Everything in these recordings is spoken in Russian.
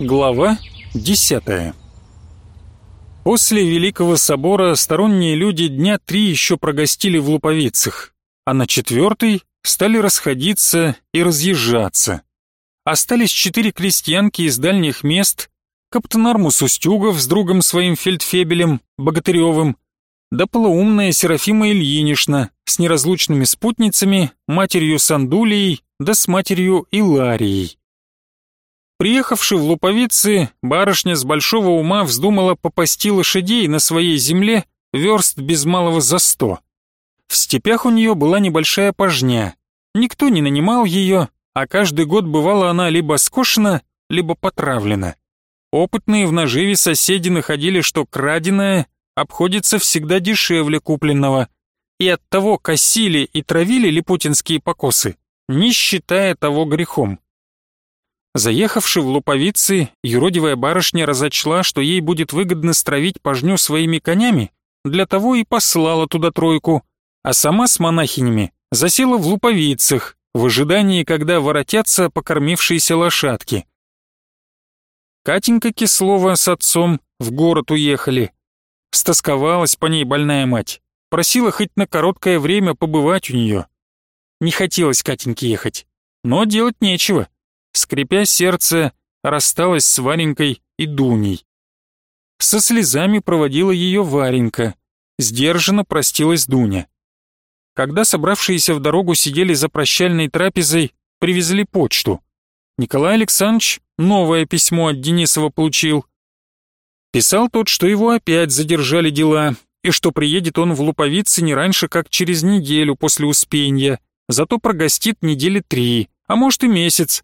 Глава 10 После Великого Собора сторонние люди дня три еще прогостили в Луповицах, а на четвертый стали расходиться и разъезжаться. Остались четыре крестьянки из дальних мест, каптен Армус Устюгов с другом своим фельдфебелем, Богатыревым, да полуумная Серафима Ильинична с неразлучными спутницами, матерью Сандулией да с матерью Иларией. Приехавши в Луповицы, барышня с большого ума вздумала попасти лошадей на своей земле верст без малого за сто. В степях у нее была небольшая пожня. Никто не нанимал ее, а каждый год бывала она либо скошена, либо потравлена. Опытные в наживе соседи находили, что краденое обходится всегда дешевле купленного, и оттого косили и травили липутинские покосы, не считая того грехом. Заехавши в Луповицы, юродивая барышня разочла, что ей будет выгодно стравить пожню своими конями, для того и послала туда тройку, а сама с монахинями засела в Луповицах, в ожидании, когда воротятся покормившиеся лошадки. Катенька Кислова с отцом в город уехали. Стосковалась по ней больная мать, просила хоть на короткое время побывать у нее. Не хотелось Катеньке ехать, но делать нечего скрипя сердце, рассталась с Варенькой и Дуней. Со слезами проводила ее Варенька, сдержанно простилась Дуня. Когда собравшиеся в дорогу сидели за прощальной трапезой, привезли почту. Николай Александрович новое письмо от Денисова получил. Писал тот, что его опять задержали дела, и что приедет он в Луповицы не раньше, как через неделю после Успенья, зато прогостит недели три, а может и месяц,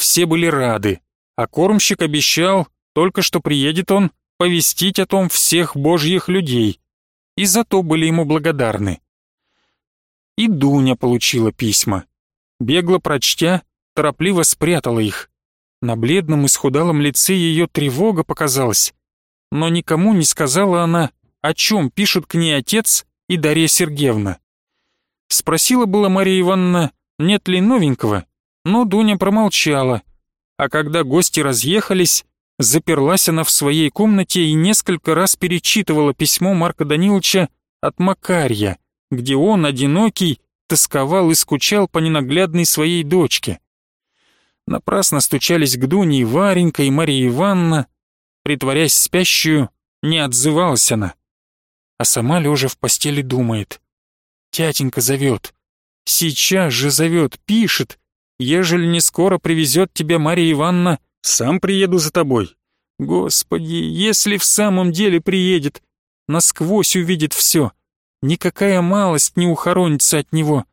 все были рады, а кормщик обещал, только что приедет он, повестить о том всех божьих людей, и за то были ему благодарны. И Дуня получила письма. Бегло прочтя, торопливо спрятала их. На бледном исхудалом лице ее тревога показалась, но никому не сказала она, о чем пишут к ней отец и Дарья Сергеевна. Спросила была Мария Ивановна, нет ли новенького, но Дуня промолчала, а когда гости разъехались, заперлась она в своей комнате и несколько раз перечитывала письмо Марка Даниловича от Макарья, где он, одинокий, тосковал и скучал по ненаглядной своей дочке. Напрасно стучались к Дуне и Варенька, и Мария Ивановна. Притворяясь спящую, не отзывалась она. А сама лежа в постели думает. Тятенька зовет. Сейчас же зовет, пишет, Ежели не скоро привезет тебя Марья Ивановна, сам приеду за тобой. Господи, если в самом деле приедет, насквозь увидит все, никакая малость не ухоронится от него.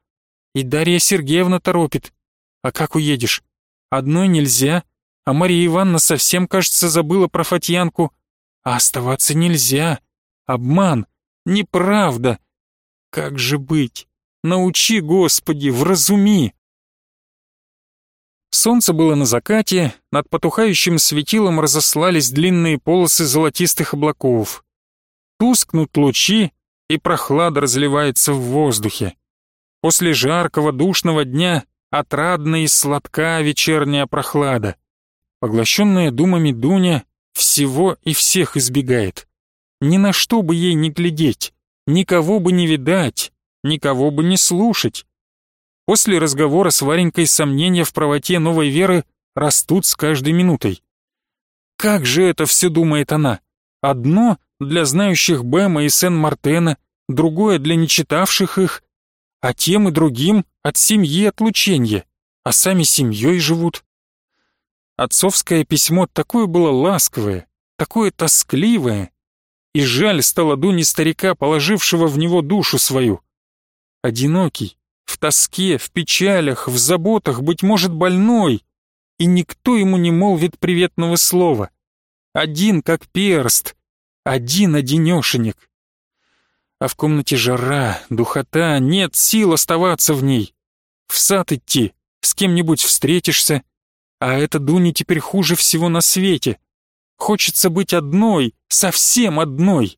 И Дарья Сергеевна торопит. А как уедешь? Одной нельзя, а Мария Ивановна совсем, кажется, забыла про Фатьянку. А оставаться нельзя. Обман, неправда. Как же быть? Научи, Господи, вразуми. Солнце было на закате, над потухающим светилом разослались длинные полосы золотистых облаков. Тускнут лучи, и прохлада разливается в воздухе. После жаркого душного дня отрадна и сладка вечерняя прохлада. Поглощенная думами Дуня всего и всех избегает. Ни на что бы ей не глядеть, никого бы не видать, никого бы не слушать. После разговора с Варенькой сомнения в правоте новой веры растут с каждой минутой. Как же это все думает она? Одно для знающих Бэма и Сен-Мартена, другое для нечитавших их, а тем и другим от семьи отлучения, а сами семьей живут. Отцовское письмо такое было ласковое, такое тоскливое, и жаль стало Дуне старика, положившего в него душу свою. Одинокий, в тоске, в печалях, в заботах, быть может, больной, и никто ему не молвит приветного слова. Один, как перст, один-одинешенек. А в комнате жара, духота, нет сил оставаться в ней. В сад идти, с кем-нибудь встретишься, а это Дуне теперь хуже всего на свете. Хочется быть одной, совсем одной.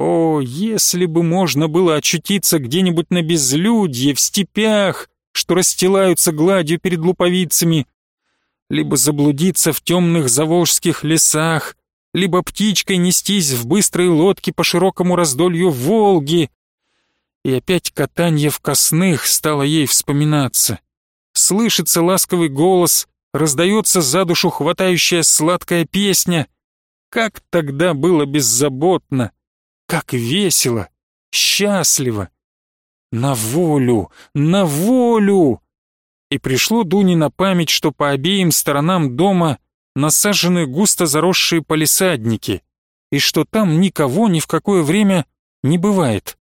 О, если бы можно было очутиться где-нибудь на безлюдье, в степях, что расстилаются гладью перед луповицами. либо заблудиться в темных заволжских лесах, либо птичкой нестись в быстрой лодке по широкому раздолью Волги. И опять катанье в косных стало ей вспоминаться. Слышится ласковый голос, раздается за душу хватающая сладкая песня. Как тогда было беззаботно, как весело, счастливо. На волю, на волю! И пришло Дуне на память, что по обеим сторонам дома насажены густо заросшие палисадники, и что там никого ни в какое время не бывает.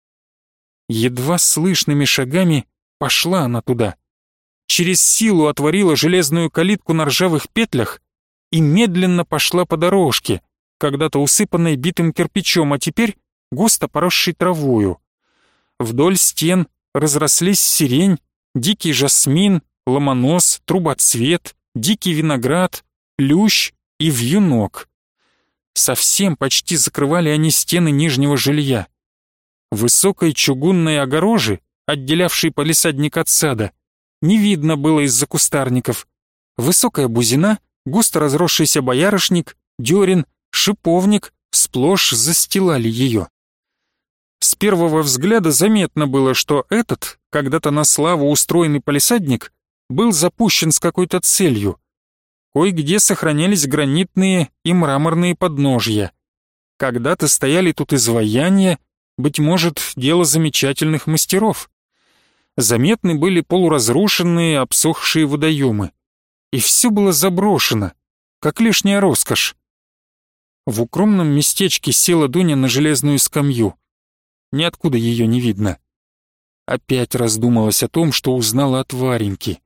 Едва слышными шагами пошла она туда. Через силу отворила железную калитку на ржавых петлях и медленно пошла по дорожке, когда-то усыпанной битым кирпичом, а теперь густо поросшей травою. Вдоль стен разрослись сирень, дикий жасмин, ломонос, трубоцвет, дикий виноград, плющ и вьюнок. Совсем почти закрывали они стены нижнего жилья. Высокой чугунной огорожи, отделявшей полисадник от сада, не видно было из-за кустарников. Высокая бузина, густо разросшийся боярышник, дерен, шиповник сплошь застилали ее. С первого взгляда заметно было, что этот, когда-то на славу устроенный полисадник, был запущен с какой-то целью. Кое-где сохранялись гранитные и мраморные подножья. Когда-то стояли тут изваяния, быть может, дело замечательных мастеров. Заметны были полуразрушенные, обсохшие водоемы. И все было заброшено, как лишняя роскошь. В укромном местечке села Дуня на железную скамью ниоткуда ее не видно. Опять раздумалась о том, что узнала от Вареньки.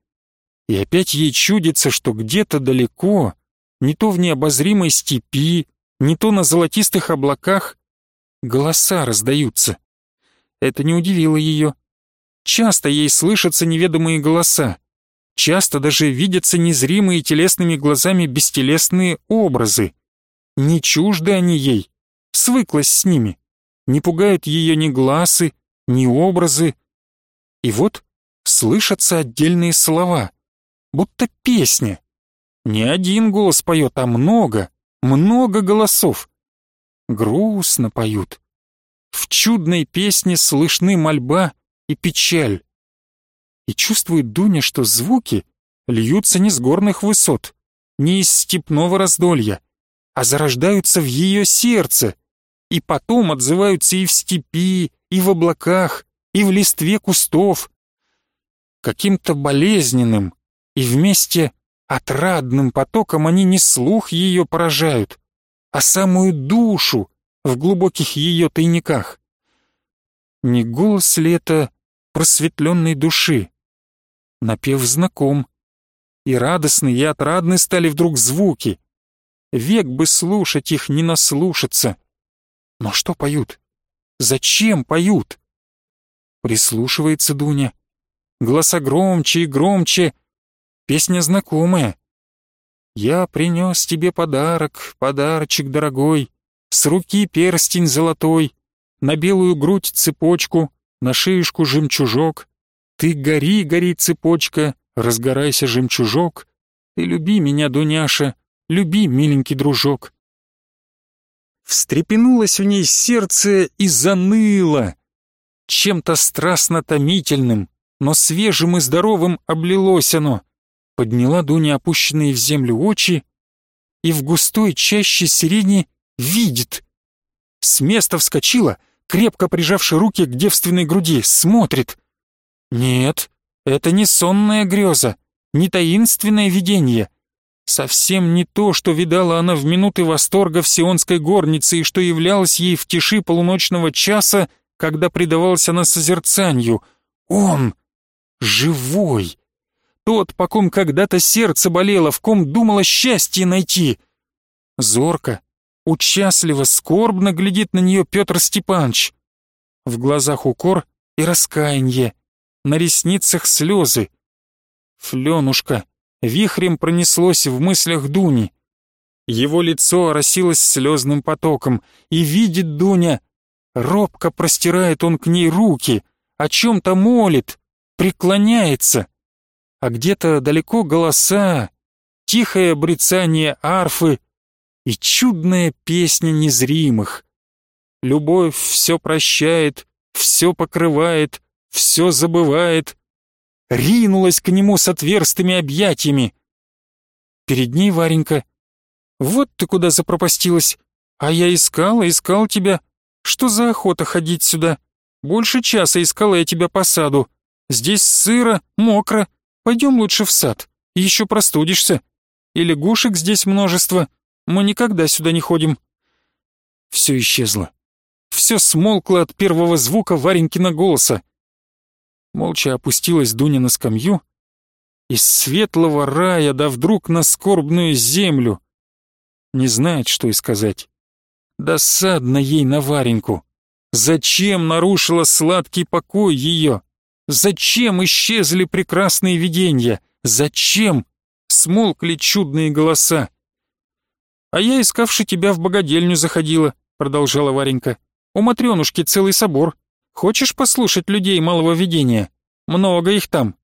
И опять ей чудится, что где-то далеко, не то в необозримой степи, не то на золотистых облаках, голоса раздаются. Это не удивило ее. Часто ей слышатся неведомые голоса. Часто даже видятся незримые телесными глазами бестелесные образы. Не чужды они ей, свыклась с ними не пугают ее ни глазы, ни образы. И вот слышатся отдельные слова, будто песня. Не один голос поет, а много, много голосов. Грустно поют. В чудной песне слышны мольба и печаль. И чувствует Дуня, что звуки льются не с горных высот, не из степного раздолья, а зарождаются в ее сердце — и потом отзываются и в степи, и в облаках, и в листве кустов. Каким-то болезненным и вместе отрадным потоком они не слух ее поражают, а самую душу в глубоких ее тайниках. Не голос ли это просветленной души? Напев знаком, и радостны, и отрадны стали вдруг звуки. Век бы слушать их, не наслушаться — но что поют? Зачем поют? Прислушивается Дуня. Голоса громче и громче. Песня знакомая. «Я принес тебе подарок, подарочек дорогой, С руки перстень золотой, На белую грудь цепочку, На шеюшку жемчужок. Ты гори, гори, цепочка, Разгорайся, жемчужок, Ты люби меня, Дуняша, Люби, миленький дружок. Встрепенулось в ней сердце и заныло. Чем-то страстно томительным, но свежим и здоровым облилось оно. Подняла Дуня опущенные в землю очи и в густой чаще сирени видит. С места вскочила, крепко прижавши руки к девственной груди, смотрит. Нет, это не сонная греза, не таинственное видение — Совсем не то, что видала она в минуты восторга в сионской горнице и что являлось ей в тиши полуночного часа, когда предавалась она созерцанию. Он! Живой! Тот, по ком когда-то сердце болело, в ком думала счастье найти. Зорко, участливо, скорбно глядит на нее Петр Степанович. В глазах укор и раскаяние, на ресницах слезы. Фленушка, вихрем пронеслось в мыслях Дуни. Его лицо оросилось слезным потоком, и видит Дуня, робко простирает он к ней руки, о чем-то молит, преклоняется. А где-то далеко голоса, тихое брецание арфы и чудная песня незримых. Любовь все прощает, все покрывает, все забывает. Ринулась к нему с отверстыми объятиями. Перед ней Варенька. «Вот ты куда запропастилась. А я искала, искал тебя. Что за охота ходить сюда? Больше часа искала я тебя по саду. Здесь сыро, мокро. Пойдем лучше в сад, еще простудишься. И лягушек здесь множество. Мы никогда сюда не ходим». Все исчезло. Все смолкло от первого звука Варенькина голоса. Молча опустилась Дуня на скамью. Из светлого рая, да вдруг на скорбную землю. Не знает, что и сказать. Досадно ей на Вареньку. Зачем нарушила сладкий покой ее? Зачем исчезли прекрасные видения? Зачем смолкли чудные голоса? «А я, искавши тебя, в богадельню заходила», — продолжала Варенька. «У Матрёнушки целый собор. Хочешь послушать людей малого видения? Много их там.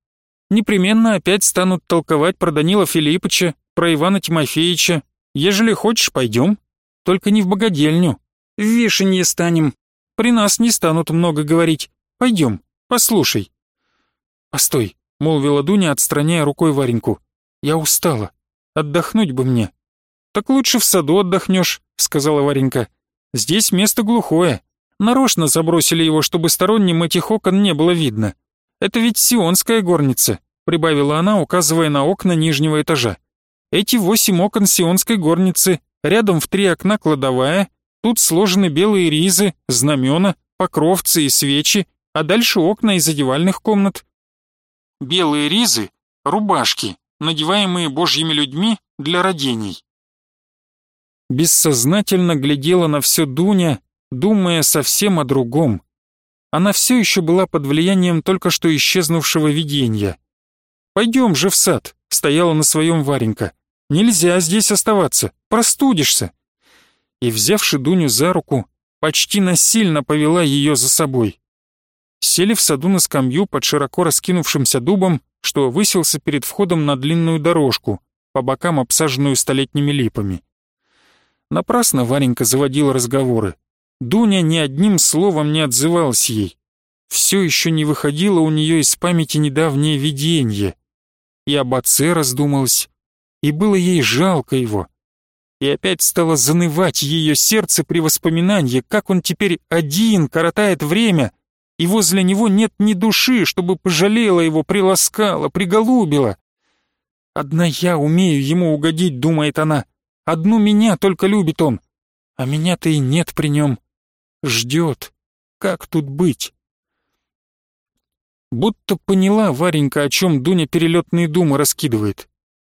Непременно опять станут толковать про Данила Филиппыча, про Ивана Тимофеевича. Ежели хочешь, пойдем. Только не в богадельню. В вишенье станем. При нас не станут много говорить. Пойдем, послушай». «Постой», — молвила Дуня, отстраняя рукой Вареньку. «Я устала. Отдохнуть бы мне». «Так лучше в саду отдохнешь», — сказала Варенька. «Здесь место глухое. Нарочно забросили его, чтобы сторонним этих окон не было видно. Это ведь сионская горница», — прибавила она, указывая на окна нижнего этажа. «Эти восемь окон сионской горницы Рядом в три окна кладовая, тут сложены белые ризы, знамена, покровцы и свечи, а дальше окна из одевальных комнат. Белые ризы — рубашки, надеваемые божьими людьми для родений. Бессознательно глядела на все Дуня, думая совсем о другом. Она все еще была под влиянием только что исчезнувшего видения. «Пойдем же в сад», — стояла на своем Варенька. Нельзя здесь оставаться, простудишься. И, взявши Дуню за руку, почти насильно повела ее за собой. Сели в саду на скамью под широко раскинувшимся дубом, что высился перед входом на длинную дорожку, по бокам обсаженную столетними липами. Напрасно Варенька заводила разговоры. Дуня ни одним словом не отзывалась ей. Все еще не выходило у нее из памяти недавнее видение. И об отце раздумалась, и было ей жалко его. И опять стало занывать ее сердце при воспоминании, как он теперь один коротает время, и возле него нет ни души, чтобы пожалела его, приласкала, приголубила. «Одна я умею ему угодить», — думает она. «Одну меня только любит он, а меня-то и нет при нем. Ждет. Как тут быть?» Будто поняла Варенька, о чем Дуня перелетные думы раскидывает.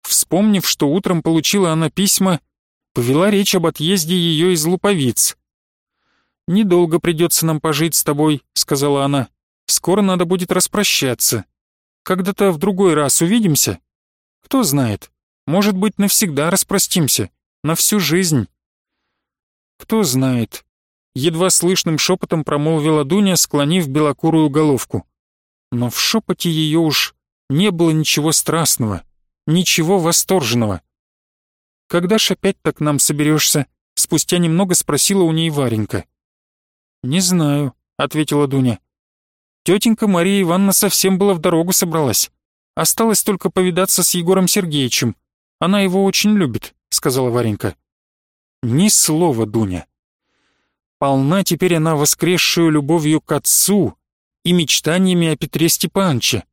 Вспомнив, что утром получила она письма, повела речь об отъезде ее из Луповиц. «Недолго придется нам пожить с тобой», — сказала она. «Скоро надо будет распрощаться. Когда-то в другой раз увидимся? Кто знает, может быть, навсегда распростимся, на всю жизнь». «Кто знает», — едва слышным шепотом промолвила Дуня, склонив белокурую головку. Но в шепоте ее уж не было ничего страстного ничего восторженного. «Когда ж опять так нам соберешься?» Спустя немного спросила у ней Варенька. «Не знаю», — ответила Дуня. Тетенька Мария Ивановна совсем была в дорогу собралась. Осталось только повидаться с Егором Сергеевичем. Она его очень любит», — сказала Варенька. «Ни слова, Дуня. Полна теперь она воскресшую любовью к отцу и мечтаниями о Петре Степановиче.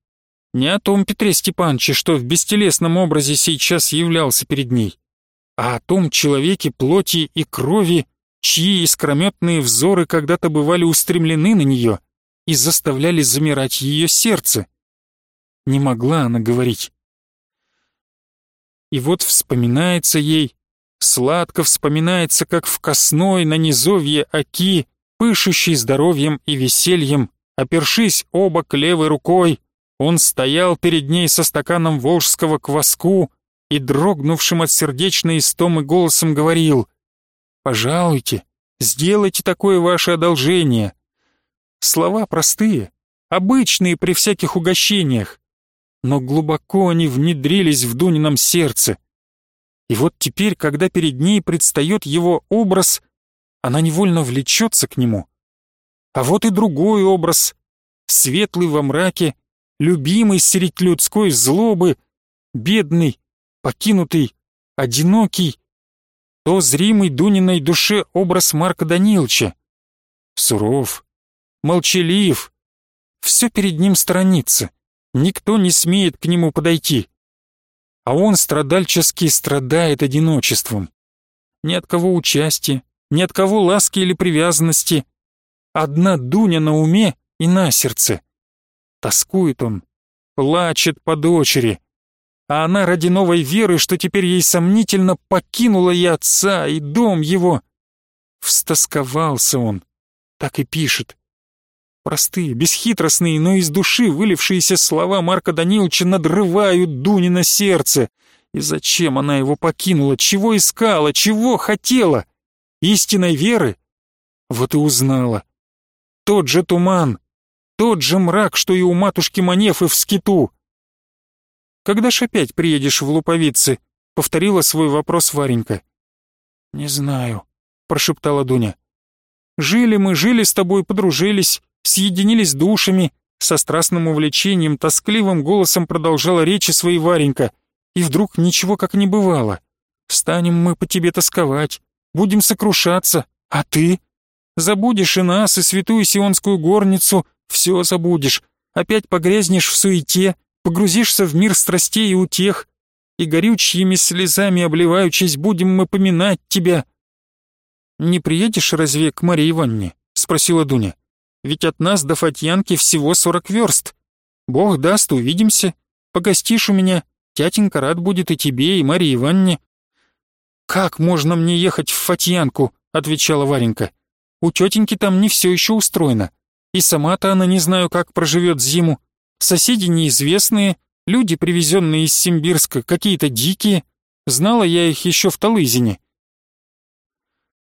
Не о том Петре Степановиче, что в бестелесном образе сейчас являлся перед ней, а о том человеке плоти и крови, чьи искрометные взоры когда-то бывали устремлены на нее и заставляли замирать ее сердце. Не могла она говорить. И вот вспоминается ей, сладко вспоминается, как в косной на низовье оки, пышущий здоровьем и весельем, опершись оба к левой рукой, он стоял перед ней со стаканом волжского кваску и дрогнувшим от сердечной истомы голосом говорил «Пожалуйте, сделайте такое ваше одолжение». Слова простые, обычные при всяких угощениях, но глубоко они внедрились в Дунином сердце, И вот теперь, когда перед ней предстает его образ, она невольно влечется к нему. А вот и другой образ, светлый во мраке, любимый средь людской злобы, бедный, покинутый, одинокий, то зримый Дуниной душе образ Марка Даниловича. Суров, молчалив, все перед ним сторонится, никто не смеет к нему подойти. А он страдальчески страдает одиночеством. Ни от кого участия, ни от кого ласки или привязанности. Одна Дуня на уме и на сердце. Тоскует он, плачет по дочери, а она ради новой веры, что теперь ей сомнительно, покинула и отца, и дом его. Встосковался он, так и пишет. Простые, бесхитростные, но из души вылившиеся слова Марка Даниловича надрывают Дунина сердце. И зачем она его покинула? Чего искала? Чего хотела? Истинной веры? Вот и узнала. Тот же туман, тот же мрак, что и у матушки Манефы в скиту. «Когда ж опять приедешь в Луповицы?» — повторила свой вопрос Варенька. «Не знаю», — прошептала Дуня. «Жили мы, жили с тобой, подружились, съединились душами», со страстным увлечением, тоскливым голосом продолжала речи своей Варенька. И вдруг ничего как не бывало. «Станем мы по тебе тосковать, будем сокрушаться, а ты? Забудешь и нас, и святую сионскую горницу, все забудешь, опять погрязнешь в суете, погрузишься в мир страстей и утех, и горючими слезами обливаючись будем мы поминать тебя». «Не приедешь разве к Марии Ивановне?» — спросила Дуня. «Ведь от нас до Фатьянки всего сорок верст. Бог даст, увидимся. Погостишь у меня, тятенька рад будет и тебе, и Марии Ивановне». «Как можно мне ехать в Фатьянку?» — отвечала Варенька. «У тетеньки там не все еще устроено. И сама-то она не знаю, как проживет зиму. Соседи неизвестные, люди, привезенные из Симбирска, какие-то дикие. Знала я их еще в Талызине.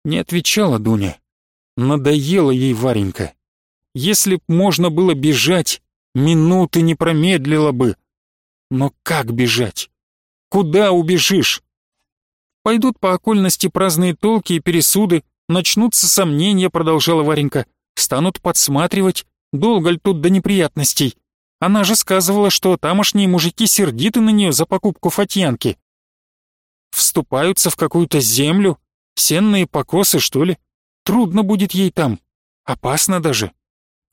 Не отвечала Дуня. Надоела ей Варенька. Если б можно было бежать, минуты не промедлила бы. Но как бежать? Куда убежишь? Пойдут по окольности праздные толки и пересуды, начнутся сомнения, продолжала Варенька. Станут подсматривать, долго ли тут до неприятностей. Она же сказывала, что тамошние мужики сердиты на нее за покупку фатьянки. Вступаются в какую-то землю, сенные покосы, что ли. Трудно будет ей там. Опасно даже.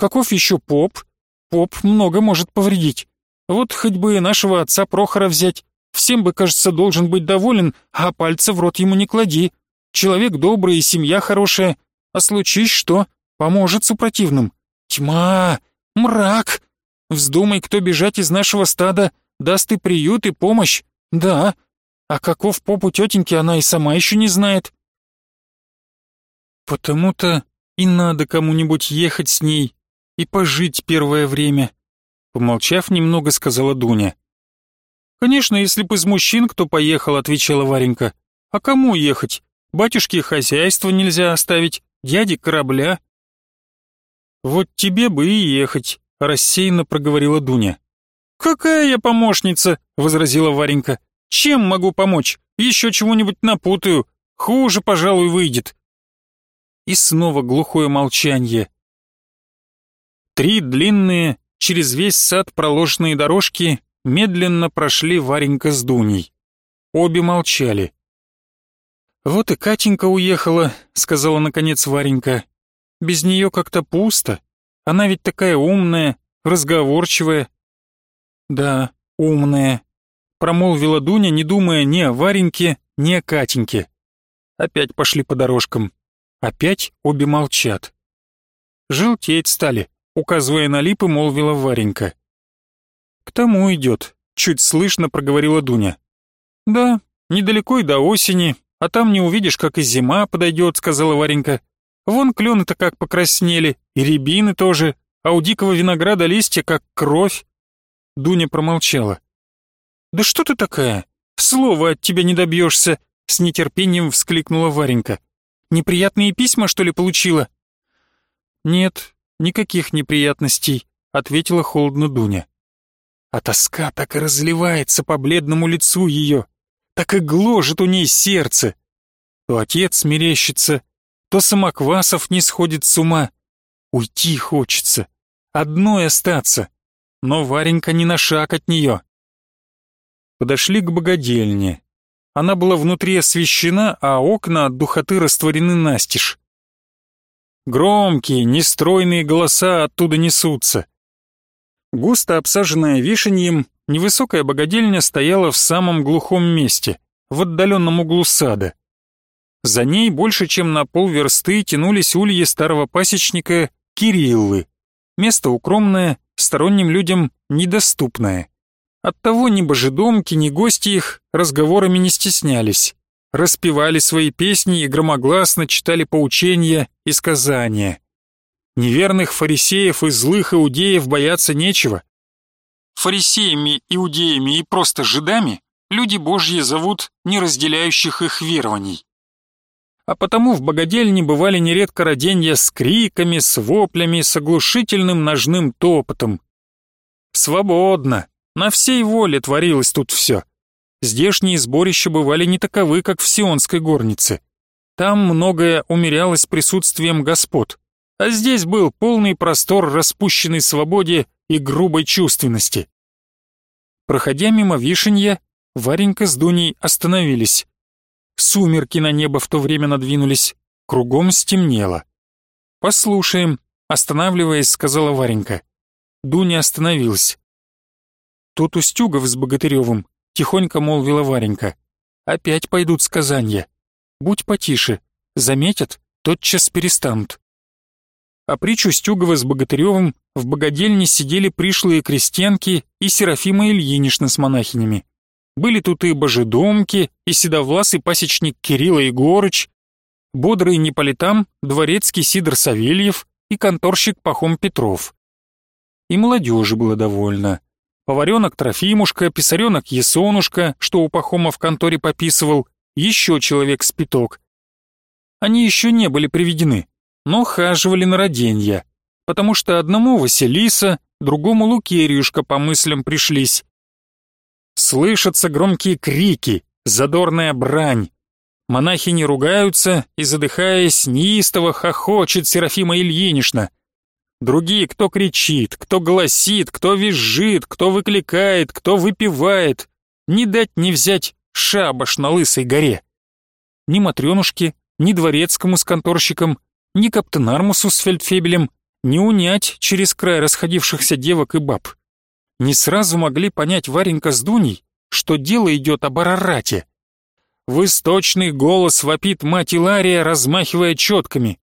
Каков еще поп? Поп много может повредить. Вот хоть бы и нашего отца Прохора взять. Всем бы, кажется, должен быть доволен, а пальца в рот ему не клади. Человек добрый и семья хорошая. А случись что, поможет супротивным. Тьма, мрак, Вздумай, кто бежать из нашего стада, даст и приют, и помощь. Да. А каков поп у тетеньки, она и сама еще не знает. Потому-то и надо кому-нибудь ехать с ней и пожить первое время. Помолчав немного, сказала Дуня. «Конечно, если бы из мужчин кто поехал», — отвечала Варенька. «А кому ехать? Батюшке хозяйство нельзя оставить, дяде корабля». «Вот тебе бы и ехать», рассеянно проговорила Дуня. «Какая я помощница?» — возразила Варенька. «Чем могу помочь? Еще чего-нибудь напутаю. Хуже, пожалуй, выйдет». И снова глухое молчание. Три длинные, через весь сад проложенные дорожки медленно прошли Варенька с Дуней. Обе молчали. «Вот и Катенька уехала», — сказала наконец Варенька. «Без нее как-то пусто. Она ведь такая умная, разговорчивая». «Да, умная», — промолвила Дуня, не думая ни о Вареньке, ни о Катеньке. Опять пошли по дорожкам. Опять обе молчат. «Желтеть стали», — указывая на липы, молвила Варенька. «К тому идет», — чуть слышно проговорила Дуня. «Да, недалеко и до осени, а там не увидишь, как и зима подойдет», — сказала Варенька. Вон клены-то как покраснели, и рябины тоже, а у дикого винограда листья как кровь. Дуня промолчала. «Да что ты такая? Слова от тебя не добьешься!» С нетерпением вскликнула Варенька. «Неприятные письма, что ли, получила?» «Нет, никаких неприятностей», — ответила холодно Дуня. А тоска так и разливается по бледному лицу ее. так и гложет у ней сердце. То отец мерещится, то Самоквасов не сходит с ума. Уйти хочется, одной остаться, но Варенька не на шаг от нее. Подошли к богадельне. Она была внутри освещена, а окна от духоты растворены настежь. Громкие, нестройные голоса оттуда несутся. Густо обсаженная вишеньем, невысокая богадельня стояла в самом глухом месте, в отдаленном углу сада. За ней больше чем на полверсты тянулись ульи старого пасечника Кириллы. Место укромное, сторонним людям недоступное. Оттого ни божедомки, ни гости их разговорами не стеснялись. Распевали свои песни и громогласно читали поучения и сказания. Неверных фарисеев и злых иудеев бояться нечего. Фарисеями, иудеями и просто жидами люди божьи зовут не разделяющих их верований. А потому в богадельне бывали нередко роденья с криками, с воплями, с оглушительным ножным топотом. Свободно, на всей воле творилось тут все. Здешние сборища бывали не таковы, как в Сионской горнице. Там многое умерялось присутствием господ, а здесь был полный простор распущенной свободе и грубой чувственности. Проходя мимо вишенья, Варенька с Дуней остановились. Сумерки на небо в то время надвинулись, кругом стемнело. «Послушаем», — останавливаясь, сказала Варенька. Дуня остановилась. «Тут Устюгов с Богатыревым», — тихонько молвила Варенька. «Опять пойдут сказания. Будь потише. Заметят, тотчас перестанут». А притч Устюгова с Богатыревым в богадельне сидели пришлые крестьянки и Серафима Ильинична с монахинями. Были тут и божедомки, и седовласый пасечник Кирилла Егорыч, бодрый не дворецкий Сидор Савельев и конторщик Пахом Петров. И молодежи было довольно поваренок Трофимушка, писаренок Есонушка, что у Пахома в конторе пописывал, еще человек с пяток. Они еще не были приведены, но хаживали на роденья, потому что одному Василиса, другому Лукерьюшка по мыслям пришлись. Слышатся громкие крики, задорная брань. Монахи не ругаются и, задыхаясь, неистово хохочет Серафима Ильинична — Другие, кто кричит, кто гласит, кто визжит, кто выкликает, кто выпивает. Не дать не взять шабаш на Лысой горе. Ни Матрёнушке, ни Дворецкому с конторщиком, ни Каптенармусу с фельдфебелем не унять через край расходившихся девок и баб. Не сразу могли понять Варенька с Дуней, что дело идет об Арарате. В источный голос вопит мать Илария, размахивая четками.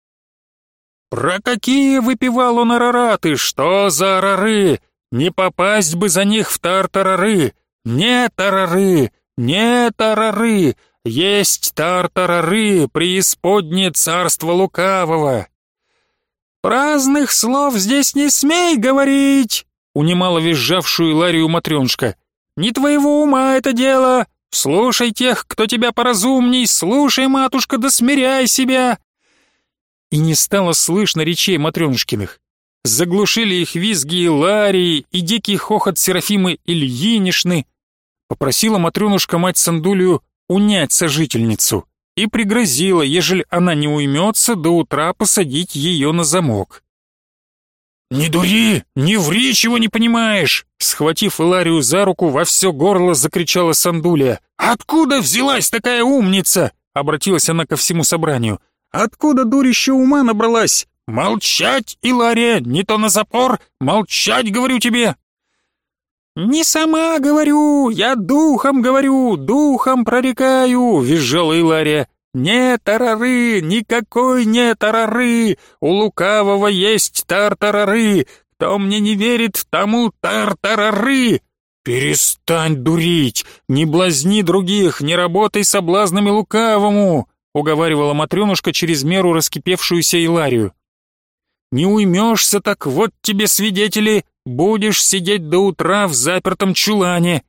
«Про какие выпивал он арараты? Что за арары? Не попасть бы за них в тартарары! Не тарары! Не тарары! Есть тартарары, преисподнее царство лукавого!» «Праздных слов здесь не смей говорить!» унимала визжавшую Ларию Матрёнушка. «Не твоего ума это дело! Слушай тех, кто тебя поразумней, слушай, матушка, да себя! И не стало слышно речей Матрёнушкиных. Заглушили их визги и Ларии и дикий хохот Серафимы Ильинишны. Попросила Матрёнушка мать Сандулию унять сожительницу и пригрозила, ежели она не уймется, до утра посадить ее на замок. «Не дури! Не ври, чего не понимаешь!» Схватив Иларию за руку, во все горло закричала Сандулия. «Откуда взялась такая умница?» Обратилась она ко всему собранию. Откуда дурище ума набралась? Молчать, Илария, не то на запор, молчать, говорю тебе!» «Не сама говорю, я духом говорю, духом прорекаю», — визжала Илария. «Не тарары, никакой не тарары, у лукавого есть тартарары, кто мне не верит, тому тартарары!» «Перестань дурить, не блазни других, не работай соблазнами лукавому!» Уговаривала Матрёнушка через меру раскипевшуюся Иларию. «Не уймешься, так вот тебе свидетели, будешь сидеть до утра в запертом чулане».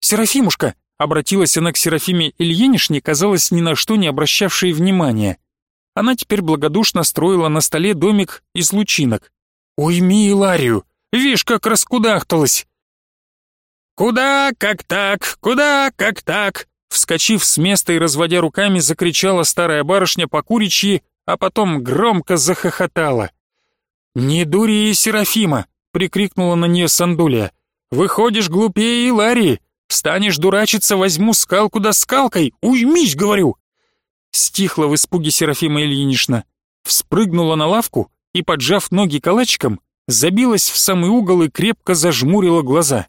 «Серафимушка», — обратилась она к Серафиме Ильинишне, казалось, ни на что не обращавшей внимания. Она теперь благодушно строила на столе домик из лучинок. «Уйми Иларию, вишь, как раскудахталась!» «Куда, как так, куда, как так, Вскочив с места и разводя руками, закричала старая барышня по куричьи, а потом громко захохотала. «Не дури, Серафима!» — прикрикнула на нее Сандулия. «Выходишь глупее Иларии! Станешь дурачиться, возьму скалку да скалкой! Уймись, говорю!» Стихла в испуге Серафима Ильинична, вспрыгнула на лавку и, поджав ноги калачиком, забилась в самый угол и крепко зажмурила глаза.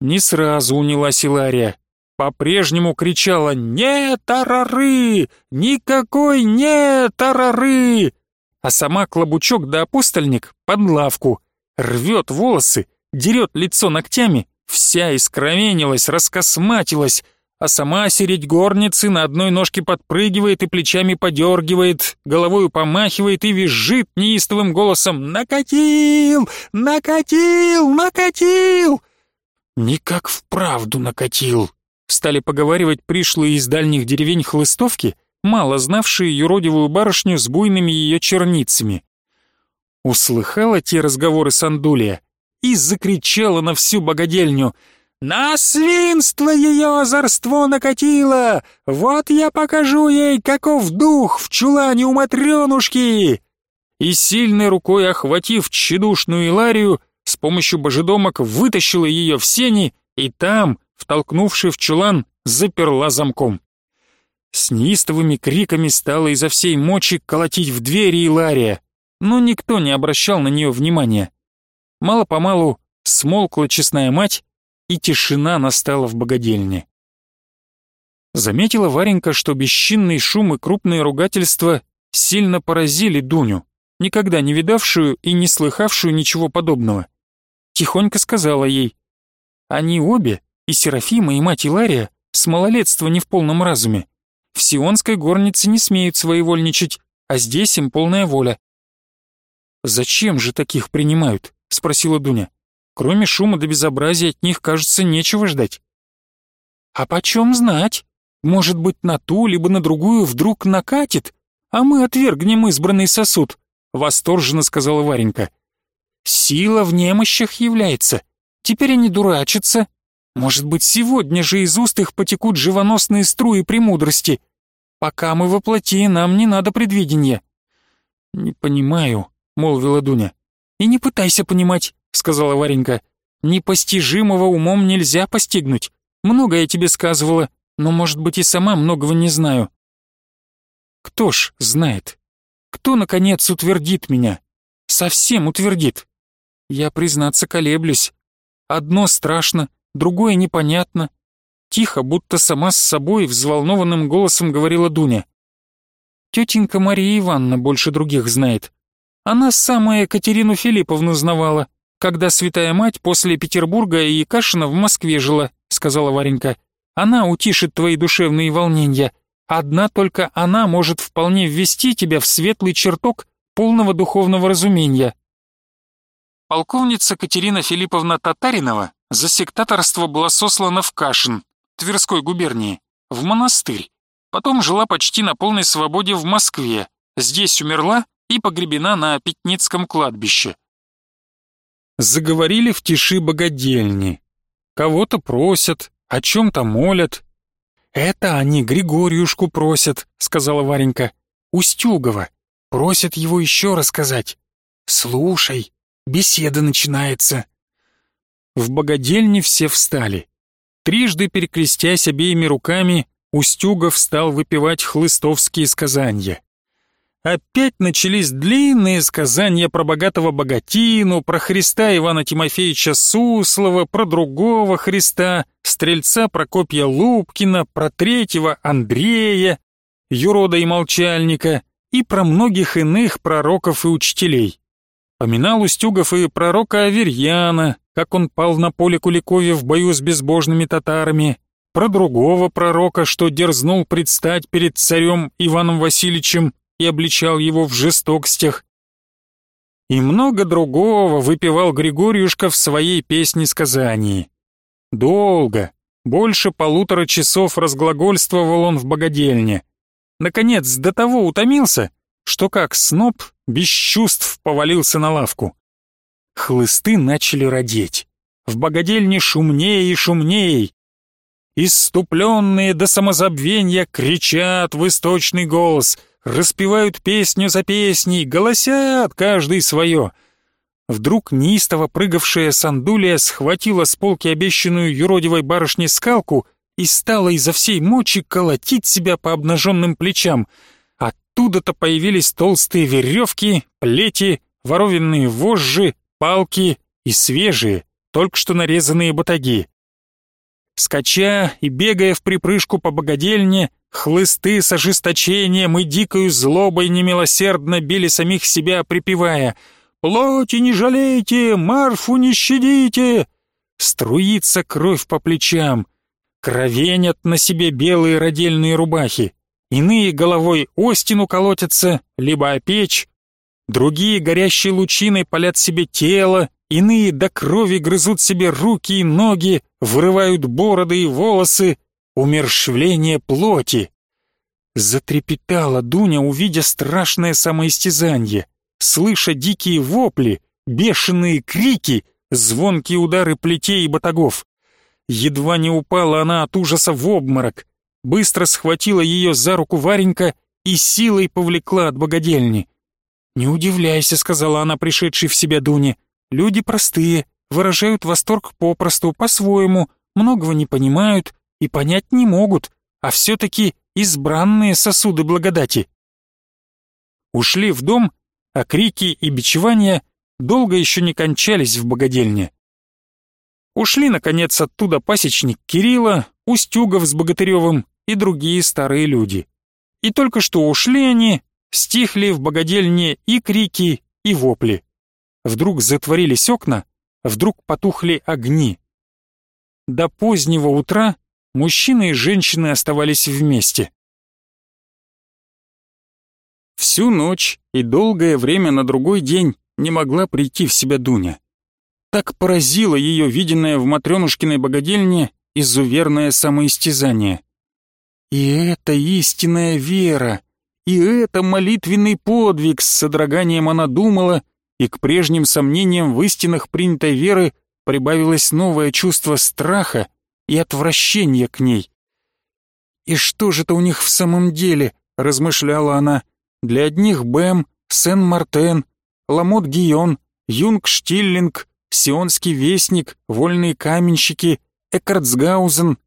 Не сразу унялась Илария. По-прежнему кричала «Не тарары! Никакой не тарары!» А сама Клобучок да Апостольник под лавку, рвет волосы, дерет лицо ногтями, вся искроменилась, раскосматилась, а сама середь горницы на одной ножке подпрыгивает и плечами подергивает, головою помахивает и визжит неистовым голосом «Накатил! Накатил! Накатил!» «Никак вправду накатил!» Стали поговаривать пришлые из дальних деревень хлыстовки, мало знавшие юродивую барышню с буйными ее черницами. Услыхала те разговоры Сандулия и закричала на всю богадельню — «На свинство ее озорство накатило! Вот я покажу ей, каков дух в чулане у матренушки!» И сильной рукой охватив тщедушную Иларию, с помощью божедомок вытащила ее в сени и там, втолкнувши в чулан, заперла замком. С неистовыми криками стала изо всей мочи колотить в двери Илария, но никто не обращал на нее внимания. Мало-помалу смолкла честная мать, и тишина настала в богадельне. Заметила Варенька, что бесчинный шум и крупные ругательства сильно поразили Дуню, никогда не видавшую и не слыхавшую ничего подобного. Тихонько сказала ей, «Они обе, и Серафима, и мать Илария, с малолетства не в полном разуме. В сионской горнице не смеют своевольничать, а здесь им полная воля». «Зачем же таких принимают?» — спросила Дуня. Кроме шума до безобразия от них, кажется, нечего ждать. А почем знать? Может быть, на ту, либо на другую вдруг накатит, а мы отвергнем избранный сосуд, восторженно сказала Варенька. Сила в немощах является. Теперь они дурачатся. Может быть, сегодня же из уст их потекут живоносные струи премудрости. Пока мы воплоти, нам не надо предвидения. Не понимаю, молвила Дуня. И не пытайся понимать. — сказала Варенька. «Непостижимого умом нельзя постигнуть. Много я тебе сказывала, но, может быть, и сама многого не знаю». «Кто ж знает? Кто, наконец, утвердит меня? Совсем утвердит? Я, признаться, колеблюсь. Одно страшно, другое непонятно». Тихо, будто сама с собой, взволнованным голосом говорила Дуня. «Тетенька Мария Ивановна больше других знает. Она самая Катерину Филипповну знавала, когда святая мать после Петербурга и Кашина в Москве жила», — сказала Варенька. «Она утишит твои душевные волнения. Одна только она может вполне ввести тебя в светлый чертог полного духовного разумения». Полковница Катерина Филипповна Татаринова за сектаторство была сослана в Кашин, Тверской губернии, в монастырь. Потом жила почти на полной свободе в Москве. Здесь умерла и погребена на Пятницком кладбище заговорили в тиши богадельни. Кого-то просят, о чем-то молят. «Это они Григорьюшку просят», — сказала Варенька. «Устюгова. Просят его еще рассказать. Слушай, беседа начинается». В богадельне все встали. Трижды перекрестясь обеими руками, Устюгов стал выпивать хлыстовские сказания. Опять начались длинные сказания про богатого богатину, про Христа Ивана Тимофеевича Суслова, про другого Христа, стрельца Прокопья Лубкина, про третьего Андрея, юрода и молчальника, и про многих иных пророков и учителей. Поминал Устюгов и пророка Аверьяна, как он пал на поле Куликове в бою с безбожными татарами, про другого пророка, что дерзнул предстать перед царем Иваном Васильевичем и обличал его в жестокостях. И много другого выпивал Григорьюшка в своей песне-сказании. Долго, больше полутора часов разглагольствовал он в богадельне. Наконец, до того утомился, что как сноб без чувств повалился на лавку. Хлысты начали родеть. В богадельне шумнее и шумнее. Иступленные до самозабвения кричат в источный голос, распевают песню за песней, голосят каждый свое. Вдруг неистово прыгавшая Сандулия схватила с полки обещанную юродивой барышней скалку и стала изо всей мочи колотить себя по обнаженным плечам. Оттуда-то появились толстые веревки, плети, воровенные вожжи, палки и свежие, только что нарезанные батаги. Скача и бегая в припрыжку по богадельне, хлысты с ожесточением и дикою злобой немилосердно били самих себя, припевая «Плоти не жалейте, Марфу не щадите!» Струится кровь по плечам, кровенят на себе белые родельные рубахи, иные головой о стену колотятся, либо о печь, другие горящей лучиной палят себе тело, Иные до крови грызут себе руки и ноги, вырывают бороды и волосы, умершвление плоти. Затрепетала Дуня, увидя страшное самоистязание, слыша дикие вопли, бешеные крики, звонкие удары плетей и батагов. Едва не упала она от ужаса в обморок, быстро схватила ее за руку Варенька и силой повлекла от богадельни. «Не удивляйся», — сказала она, пришедшей в себя Дуне, — Люди простые, выражают восторг попросту, по-своему, многого не понимают и понять не могут, а все-таки избранные сосуды благодати. Ушли в дом, а крики и бичевания долго еще не кончались в богадельне. Ушли, наконец, оттуда пасечник Кирилла, Устюгов с Богатыревым и другие старые люди. И только что ушли они, стихли в богадельне и крики, и вопли. Вдруг затворились окна, вдруг потухли огни. До позднего утра мужчины и женщины оставались вместе. Всю ночь и долгое время на другой день не могла прийти в себя Дуня. Так поразило ее виденное в Матрёнушкиной богадельне изуверное самоистязание. И это истинная вера, и это молитвенный подвиг, с содроганием она думала, и к прежним сомнениям в истинах принятой веры прибавилось новое чувство страха и отвращения к ней. «И что же это у них в самом деле?» — размышляла она. «Для одних Бэм, Сен-Мартен, Ламот-Гион, Юнг-Штиллинг, Сионский вестник, Вольные каменщики, Эккартсгаузен.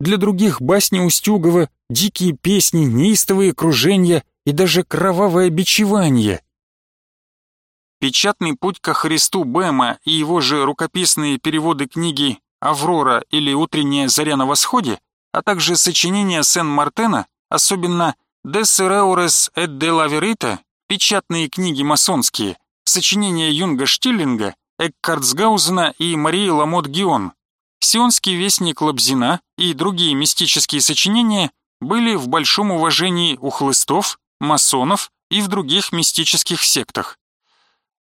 Для других басни Устюгова, дикие песни, неистовые кружения и даже кровавое бичевание. Печатный путь ко Христу Бэма и его же рукописные переводы книги «Аврора» или «Утренняя заря на восходе», а также сочинения Сен-Мартена, особенно «De Sereures et de la Verite», печатные книги масонские, сочинения Юнга Штиллинга, Эккартсгаузена и Марии Ламот-Гион, Сионский вестник Лабзина и другие мистические сочинения были в большом уважении у хлыстов, масонов и в других мистических сектах.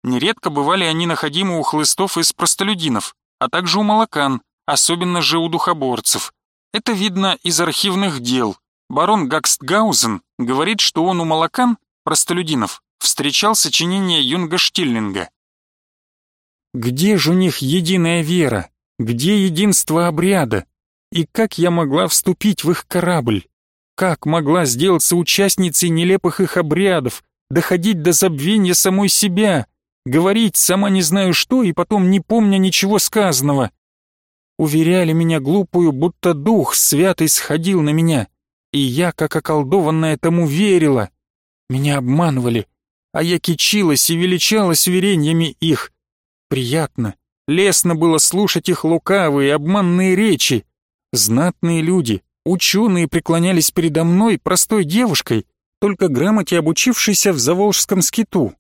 Нередко бывали они находимы у хлыстов из простолюдинов, а также у молокан, особенно же у духоборцев. Это видно из архивных дел. Барон Гакстгаузен говорит, что он у молокан, простолюдинов, встречал сочинение Юнга Штиллинга. Где же у них единая вера? Где единство обряда? И как я могла вступить в их корабль? Как могла сделаться участницей нелепых их обрядов, доходить до забвения самой себя? говорить сама не знаю что и потом не помня ничего сказанного. Уверяли меня глупую, будто дух святый сходил на меня, и я, как околдованная, тому верила. Меня обманывали, а я кичилась и величалась вереньями их. Приятно, лестно было слушать их лукавые, обманные речи. Знатные люди, ученые преклонялись передо мной, простой девушкой, только грамоте обучившейся в Заволжском скиту.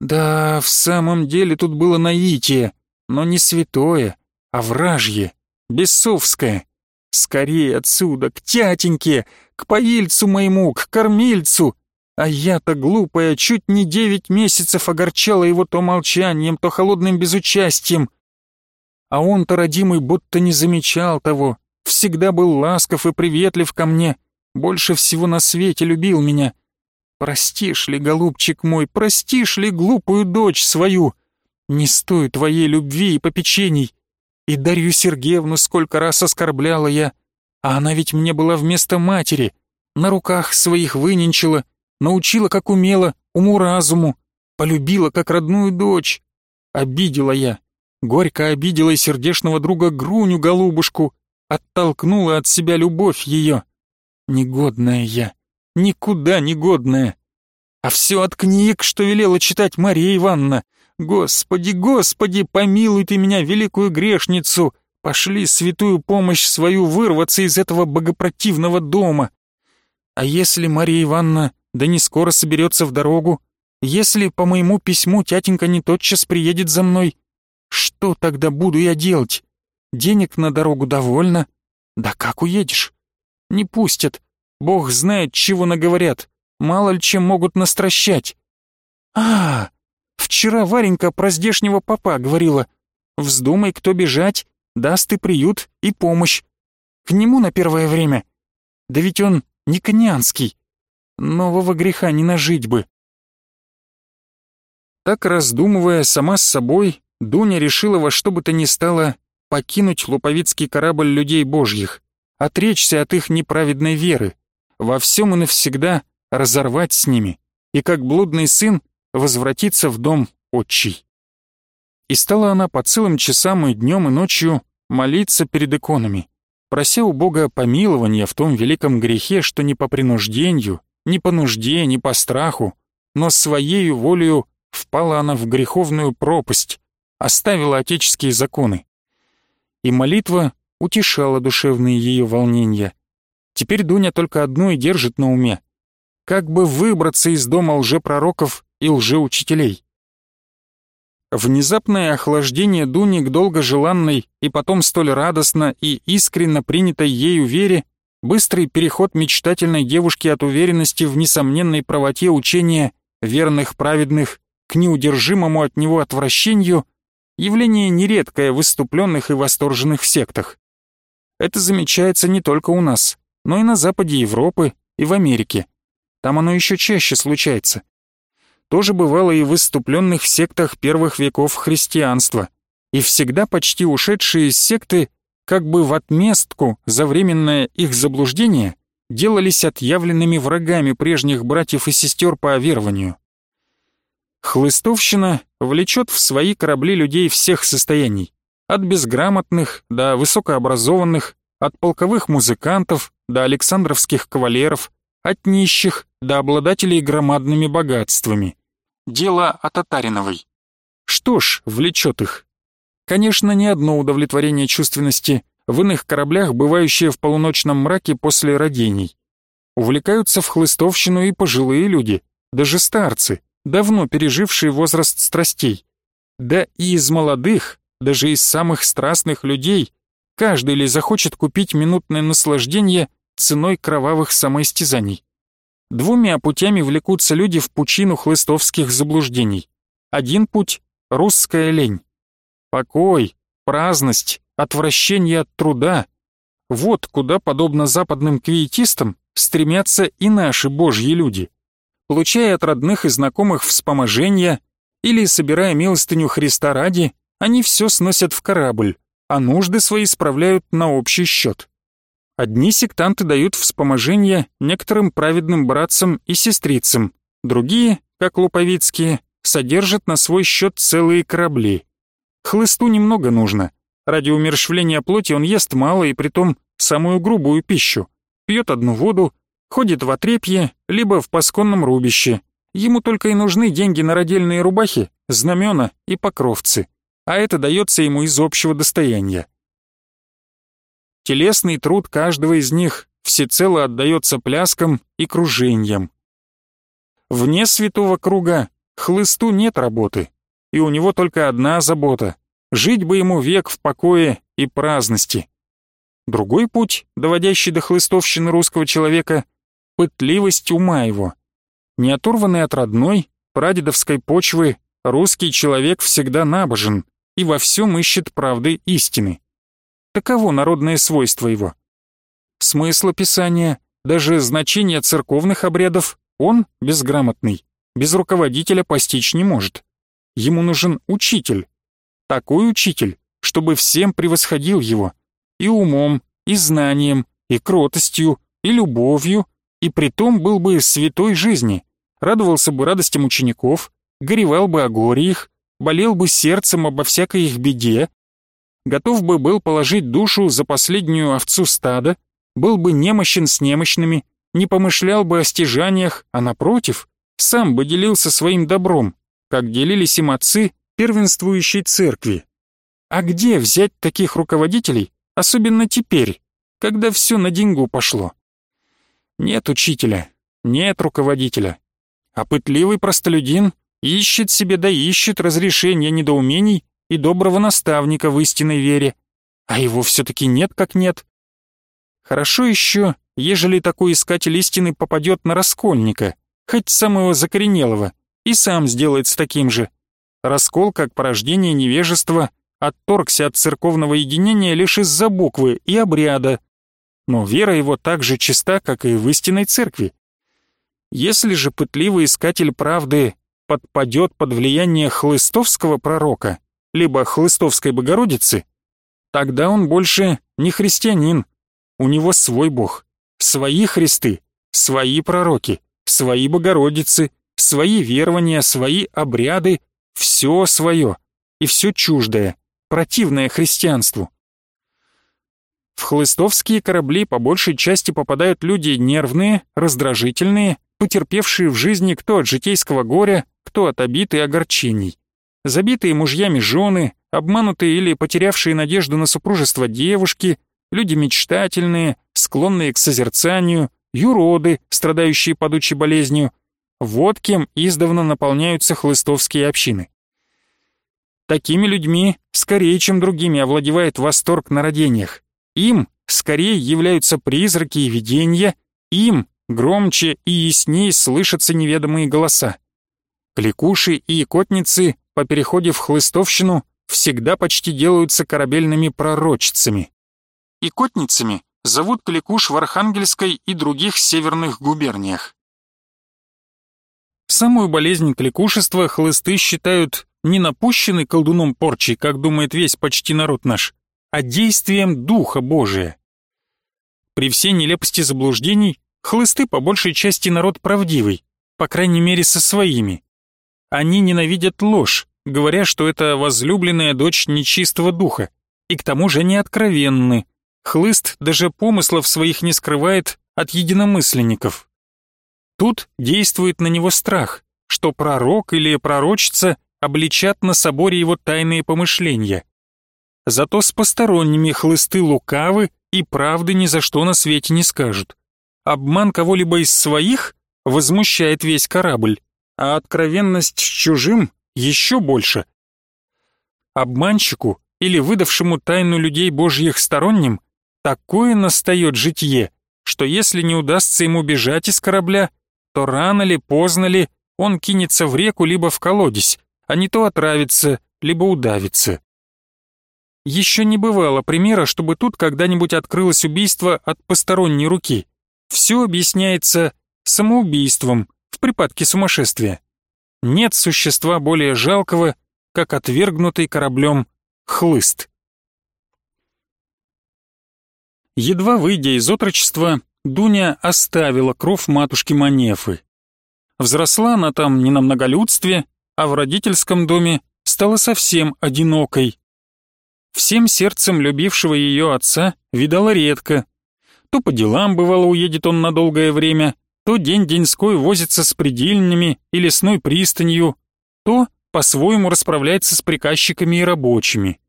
Да, в самом деле тут было наитие, но не святое, а вражье, бесовское. Скорее отсюда, к тятеньке, к поильцу моему, к кормильцу. А я-то глупая, чуть не девять месяцев огорчала его то молчанием, то холодным безучастием. А он-то, родимый, будто не замечал того, всегда был ласков и приветлив ко мне, больше всего на свете любил меня — Простишь ли, голубчик мой, простишь ли глупую дочь свою? Не стою твоей любви и попечений. И Дарью Сергеевну сколько раз оскорбляла я, А она ведь мне была вместо матери, на руках своих выненчила, научила, как умела, уму-разуму, полюбила, как родную дочь. Обидела я, горько обидела и сердечного друга Груню голубушку, оттолкнула от себя любовь ее. Негодная я, никуда негодная. А все от книг, что велела читать Мария Ивановна. Господи, Господи, помилуй ты меня, великую грешницу, пошли святую помощь свою вырваться из этого богопротивного дома. А если Мария Ивановна да не скоро соберется в дорогу, если по моему письму тятенька не тотчас приедет за мной, что тогда буду я делать? Денег на дорогу довольно. Да как уедешь? Не пустят. Бог знает, чего наговорят. Мало ли чем могут настращать. А, вчера Варенька про здешнего папа говорила. Вздумай, кто бежать, даст и приют, и помощь. К нему на первое время. Да ведь он не конянский. Нового греха не нажить бы. Так раздумывая сама с собой, Дуня решила во что бы то ни стало покинуть луповицкий корабль людей божьих, отречься от их неправедной веры, во всем и навсегда разорвать с ними и, как блудный сын, возвратиться в дом отчий. И стала она по целым часам и днем и ночью молиться перед иконами, прося у Бога помилования в том великом грехе, что не по принуждению, не по нужде, не по страху, но своею волею впала она в греховную пропасть, оставила отеческие законы. И молитва утешала душевные ее волнения. Теперь Дуня только одно и держит на уме. Как бы выбраться из дома лжепророков и лжеучителей. Внезапное охлаждение Дуни к долго желанной и потом столь радостно и искренно принятой ею вере, быстрый переход мечтательной девушки от уверенности в несомненной правоте учения верных праведных к неудержимому от него отвращению — Явление нередкое в выступленных и восторженных сектах. Это замечается не только у нас, но и на западе Европы и в Америке. Там оно еще чаще случается. Тоже бывало и в выступленных сектах первых веков христианства. И всегда почти ушедшие из секты, как бы в отместку за временное их заблуждение, делались отъявленными врагами прежних братьев и сестер по верованию. Хлыстовщина влечет в свои корабли людей всех состояний, от безграмотных до высокообразованных, от полковых музыкантов до александровских кавалеров, от нищих до обладателей громадными богатствами. Дело о Татариновой. Что ж, влечет их. Конечно, не одно удовлетворение чувственности в иных кораблях, бывающее в полуночном мраке после родений. Увлекаются в хлыстовщину и пожилые люди, даже старцы, давно пережившие возраст страстей. Да и из молодых, даже из самых страстных людей, каждый ли захочет купить минутное наслаждение ценой кровавых самоистязаний. Двумя путями влекутся люди в пучину хлыстовских заблуждений. Один путь — русская лень. Покой, праздность, отвращение от труда — вот куда, подобно западным квиетистам, стремятся и наши божьи люди получая от родных и знакомых вспоможения или собирая милостыню Христа ради, они все сносят в корабль, а нужды свои справляют на общий счет. Одни сектанты дают вспоможение некоторым праведным братцам и сестрицам, другие, как луповицкие, содержат на свой счет целые корабли. Хлысту немного нужно. Ради умерщвления плоти он ест мало и притом самую грубую пищу. Пьет одну воду, Ходит в отрепье, либо в пасконном рубище. Ему только и нужны деньги на родельные рубахи, знамена и покровцы, а это дается ему из общего достояния. Телесный труд каждого из них всецело отдается пляскам и кружениям. Вне святого круга хлысту нет работы, и у него только одна забота — жить бы ему век в покое и праздности. Другой путь, доводящий до хлыстовщины русского человека — пытливость ума его. Не оторванный от родной, прадедовской почвы, русский человек всегда набожен и во всем ищет правды истины. Таково народное свойство его. Смысла Писания, даже значение церковных обрядов он, безграмотный, без руководителя постичь не может. Ему нужен учитель. Такой учитель, чтобы всем превосходил его. И умом, и знанием, и кротостью, и любовью, и притом был бы святой жизни, радовался бы радостям учеников, горевал бы о горе их, болел бы сердцем обо всякой их беде, готов бы был положить душу за последнюю овцу стада, был бы немощен с немощными, не помышлял бы о стяжаниях, а напротив, сам бы делился своим добром, как делились им отцы первенствующей церкви. А где взять таких руководителей, особенно теперь, когда все на деньгу пошло? Нет учителя, нет руководителя, а пытливый простолюдин ищет себе да ищет разрешения недоумений и доброго наставника в истинной вере, а его все-таки нет как нет. Хорошо еще, ежели такой искатель истины попадет на раскольника, хоть самого закоренелого, и сам сделается таким же. Раскол, как порождение невежества, отторгся от церковного единения лишь из-за буквы и обряда, но вера его так же чиста, как и в истинной церкви. Если же пытливый искатель правды подпадет под влияние хлыстовского пророка, либо хлыстовской Богородицы, тогда он больше не христианин, у него свой Бог, свои Христы, свои пророки, свои Богородицы, свои верования, свои обряды, все свое и все чуждое, противное христианству. В хлыстовские корабли по большей части попадают люди нервные, раздражительные, потерпевшие в жизни кто от житейского горя, кто от обид и огорчений. Забитые мужьями жены, обманутые или потерявшие надежду на супружество девушки, люди мечтательные, склонные к созерцанию, юроды, страдающие падучей болезнью. Вот кем издавна наполняются хлыстовские общины. Такими людьми скорее, чем другими, овладевает восторг на родениях. Им скорее являются призраки и видения, им громче и ясней слышатся неведомые голоса. Кликуши и икотницы по переходе в хлыстовщину всегда почти делаются корабельными пророчицами. Икотницами зовут кликуш в Архангельской и других северных губерниях. Самую болезнь кликушества хлысты считают не напущенной колдуном порчей, как думает весь почти народ наш, а действием Духа Божия. При всей нелепости заблуждений хлысты по большей части народ правдивый, по крайней мере со своими. Они ненавидят ложь, говоря, что это возлюбленная дочь нечистого духа, и к тому же не откровенны. Хлыст даже помыслов своих не скрывает от единомысленников. Тут действует на него страх, что пророк или пророчица обличат на соборе его тайные помышления. Зато с посторонними хлысты лукавы и правды ни за что на свете не скажут. Обман кого-либо из своих возмущает весь корабль, а откровенность с чужим еще больше. Обманщику или выдавшему тайну людей божьих сторонним такое настает житье, что если не удастся ему бежать из корабля, то рано ли, поздно ли он кинется в реку либо в колодец, а не то отравится, либо удавится. Еще не бывало примера, чтобы тут когда-нибудь открылось убийство от посторонней руки. Все объясняется самоубийством в припадке сумасшествия. Нет существа более жалкого, как отвергнутый кораблем хлыст. Едва выйдя из отрочества, Дуня оставила кров матушки Манефы. Взросла она там не на многолюдстве, а в родительском доме стала совсем одинокой. Всем сердцем любившего ее отца видала редко. То по делам, бывало, уедет он на долгое время, то день-деньской возится с предельными и лесной пристанью, то по-своему расправляется с приказчиками и рабочими.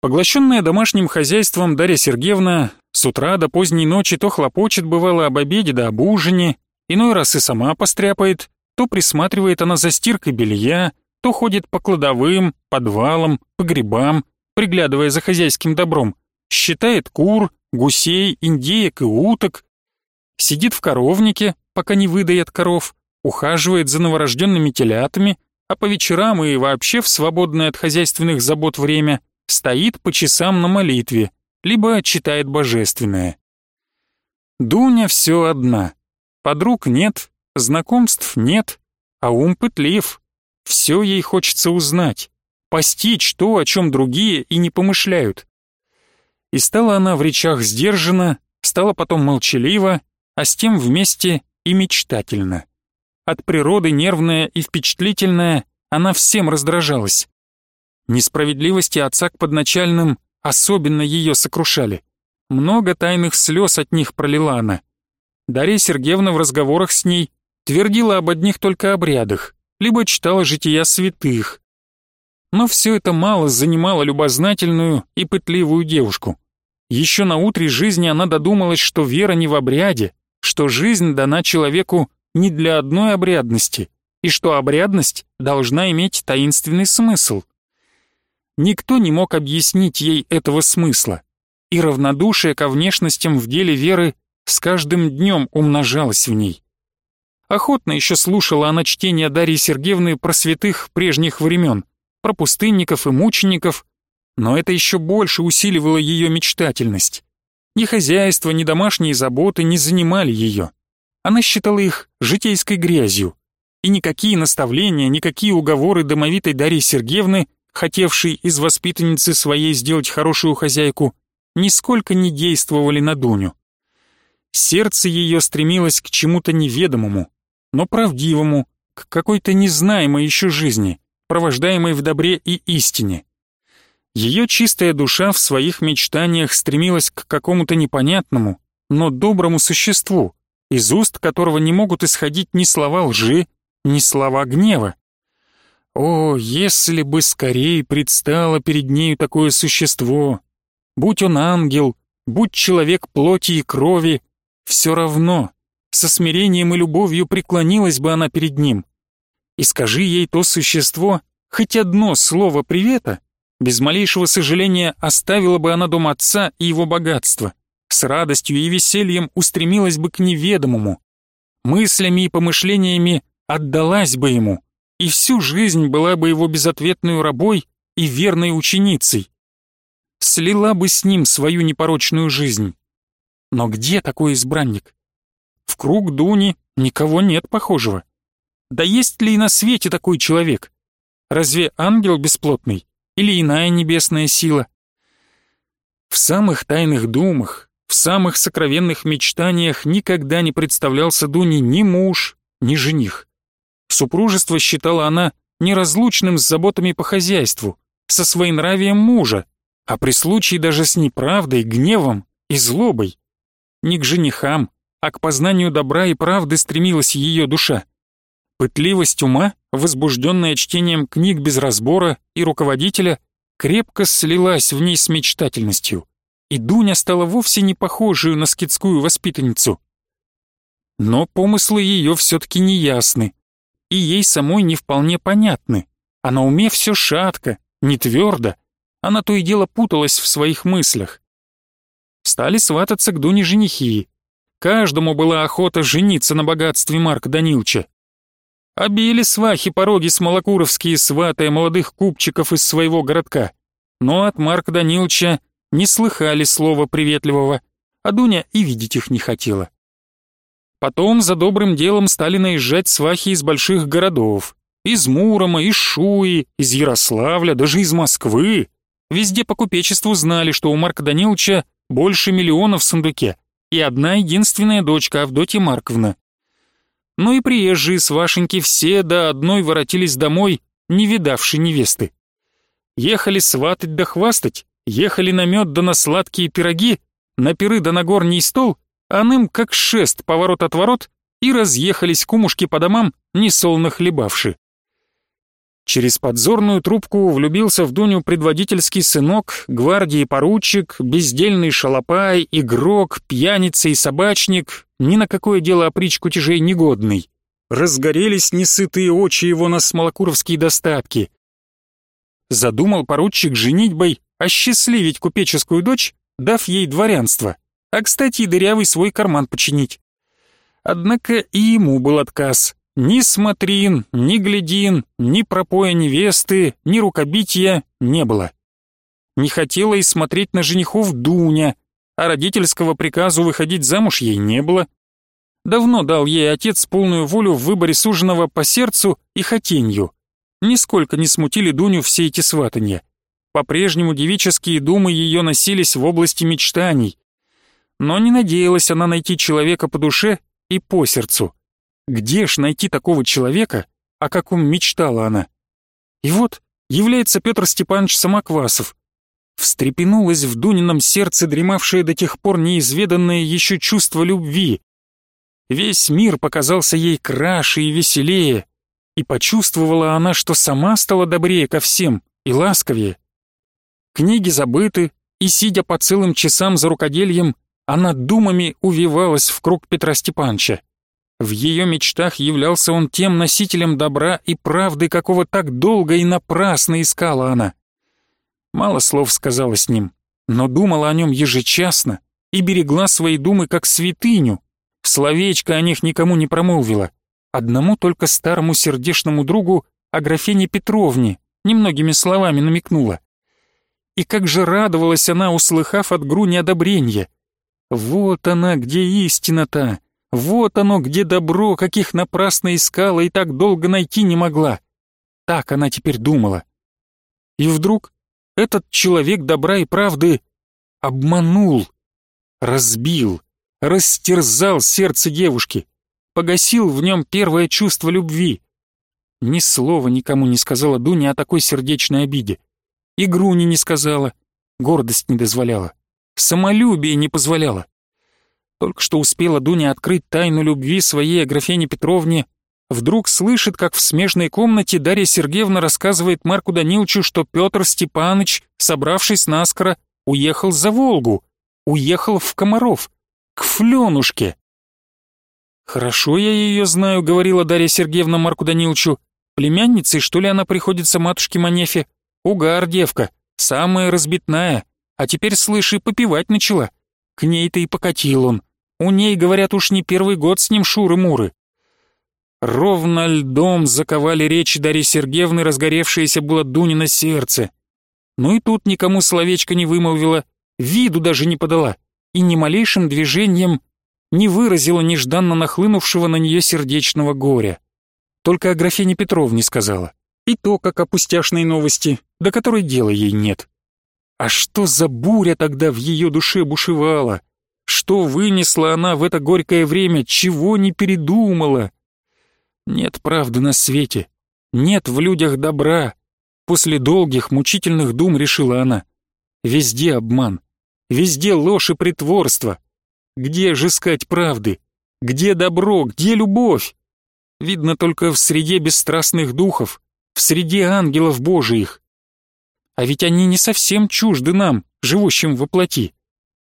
Поглощенная домашним хозяйством Дарья Сергеевна с утра до поздней ночи то хлопочет бывало об обеде да об ужине, иной раз и сама постряпает, то присматривает она за стиркой белья, то ходит по кладовым, подвалам, погребам, приглядывая за хозяйским добром, считает кур, гусей, индеек и уток, сидит в коровнике, пока не выдает коров, ухаживает за новорожденными телятами, а по вечерам и вообще в свободное от хозяйственных забот время стоит по часам на молитве, либо читает божественное. Дуня все одна. Подруг нет, Знакомств нет, а ум пытлив. Все ей хочется узнать, постичь то, о чем другие и не помышляют. И стала она в речах сдержана, стала потом молчалива, а с тем вместе и мечтательна. От природы нервная и впечатлительная, она всем раздражалась. Несправедливости отца к подначальным особенно ее сокрушали. Много тайных слез от них пролила она. Дарья Сергеевна в разговорах с ней твердила об одних только обрядах, либо читала жития святых. Но все это мало занимало любознательную и пытливую девушку. Еще на утре жизни она додумалась, что вера не в обряде, что жизнь дана человеку не для одной обрядности, и что обрядность должна иметь таинственный смысл. Никто не мог объяснить ей этого смысла, и равнодушие ко внешностям в деле веры с каждым днем умножалось в ней. Охотно еще слушала она чтение Дарьи Сергеевны про святых прежних времен, про пустынников и мучеников, но это еще больше усиливало ее мечтательность. Ни хозяйство, ни домашние заботы не занимали ее. Она считала их житейской грязью, и никакие наставления, никакие уговоры домовитой Дарьи Сергеевны, хотевшей из воспитанницы своей сделать хорошую хозяйку, нисколько не действовали на Дуню. Сердце ее стремилось к чему-то неведомому, но правдивому, к какой-то незнаемой еще жизни, провождаемой в добре и истине. Ее чистая душа в своих мечтаниях стремилась к какому-то непонятному, но доброму существу, из уст которого не могут исходить ни слова лжи, ни слова гнева. О, если бы скорее предстало перед нею такое существо! Будь он ангел, будь человек плоти и крови, все равно, со смирением и любовью преклонилась бы она перед ним. И скажи ей то существо хоть одно слово привета, без малейшего сожаления оставила бы она дом отца и его богатство, с радостью и весельем устремилась бы к неведомому, мыслями и помышлениями отдалась бы ему, и всю жизнь была бы его безответной рабой и верной ученицей. Слила бы с ним свою непорочную жизнь. Но где такой избранник? В круг Дуни никого нет похожего. Да есть ли и на свете такой человек? Разве ангел бесплотный или иная небесная сила? В самых тайных думах, в самых сокровенных мечтаниях никогда не представлялся Дуне ни муж, ни жених. Супружество считала она неразлучным с заботами по хозяйству, со своенравием мужа, а при случае даже с неправдой, гневом и злобой. Не к женихам, а к познанию добра и правды стремилась ее душа. Пытливость ума, возбужденная чтением книг без разбора и руководителя, крепко слилась в ней с мечтательностью, и Дуня стала вовсе не похожую на скидскую воспитанницу. Но помыслы ее все-таки неясны, и ей самой не вполне понятны, а на уме все шатко, не твердо, она то и дело путалась в своих мыслях. Стали свататься к Дуне женихи, Каждому была охота жениться на богатстве Марка Данилча. Обили свахи пороги смолокуровские, сватая молодых купчиков из своего городка. Но от Марка Данилча не слыхали слова приветливого, а Дуня и видеть их не хотела. Потом за добрым делом стали наезжать свахи из больших городов. Из Мурома, из Шуи, из Ярославля, даже из Москвы. Везде по купечеству знали, что у Марка Данилча больше миллионов в сундуке и одна единственная дочка Авдотья Марковна. Ну и приезжие с Вашеньки все до одной воротились домой, не видавши невесты. Ехали сватать да хвастать, ехали на мед да на сладкие пироги, на пиры да на горний стол, а ным как шест поворот от ворот, и разъехались кумушки по домам, несолно хлебавши. Через подзорную трубку влюбился в Дуню предводительский сынок, гвардии поручик, бездельный шалопай, игрок, пьяница и собачник, ни на какое дело опричку тяжей негодный. Разгорелись несытые очи его на смолокуровские достатки. Задумал поручик женитьбой осчастливить купеческую дочь, дав ей дворянство, а, кстати, дырявый свой карман починить. Однако и ему был отказ. Ни смотрин, ни глядин, ни пропоя невесты, ни рукобития не было. Не хотела и смотреть на женихов Дуня, а родительского приказу выходить замуж ей не было. Давно дал ей отец полную волю в выборе суженого по сердцу и хотенью. Нисколько не смутили Дуню все эти сватанья. По-прежнему девические думы ее носились в области мечтаний. Но не надеялась она найти человека по душе и по сердцу. Где ж найти такого человека, о каком мечтала она? И вот является Петр Степанович Самоквасов. Встрепенулось в Дунином сердце дремавшее до тех пор неизведанное еще чувство любви. Весь мир показался ей краше и веселее, и почувствовала она, что сама стала добрее ко всем и ласковее. Книги забыты, и, сидя по целым часам за рукодельем, она думами увивалась в круг Петра Степановича. В ее мечтах являлся он тем носителем добра и правды, какого так долго и напрасно искала она. Мало слов сказала с ним, но думала о нем ежечасно и берегла свои думы как святыню. Словечко о них никому не промолвила. Одному только старому сердечному другу, Аграфене Петровне, немногими словами намекнула. И как же радовалась она, услыхав от Груни одобрение. Вот она, где истина-то, вот оно, где добро, каких напрасно искала и так долго найти не могла. Так она теперь думала. И вдруг этот человек добра и правды обманул, разбил, растерзал сердце девушки, погасил в нем первое чувство любви. Ни слова никому не сказала Дуня о такой сердечной обиде. И Груни не сказала, гордость не дозволяла, самолюбие не позволяло. Только что успела Дуня открыть тайну любви своей Аграфене Петровне, вдруг слышит, как в смежной комнате Дарья Сергеевна рассказывает Марку Даниловичу, что Петр Степанович, собравшись наскоро, уехал за Волгу, уехал в Комаров, к Фленушке. «Хорошо я ее знаю», — говорила Дарья Сергеевна Марку Даниловичу. «Племянницей, что ли, она приходится матушке Манефе? Угар, девка, самая разбитная. А теперь, слыши, попивать начала. К ней-то и покатил он. У ней, говорят, уж не первый год с ним шуры-муры. Ровно льдом заковали речи Дарьи Сергеевны, разгоревшееся было Дунино сердце. Ну и тут никому словечко не вымолвила, виду даже не подала и ни малейшим движением не выразила нежданно нахлынувшего на нее сердечного горя. Только о графине Петровне сказала. И то, как о пустяшной новости, до которой дела ей нет. А что за буря тогда в ее душе бушевала? Что вынесла она в это горькое время, чего не передумала? Нет правды на свете, нет в людях добра. После долгих, мучительных дум решила она. Везде обман, везде ложь и притворство. Где же искать правды? Где добро, где любовь? Видно только в среде бесстрастных духов, в среде ангелов божиих. А ведь они не совсем чужды нам, живущим во плоти.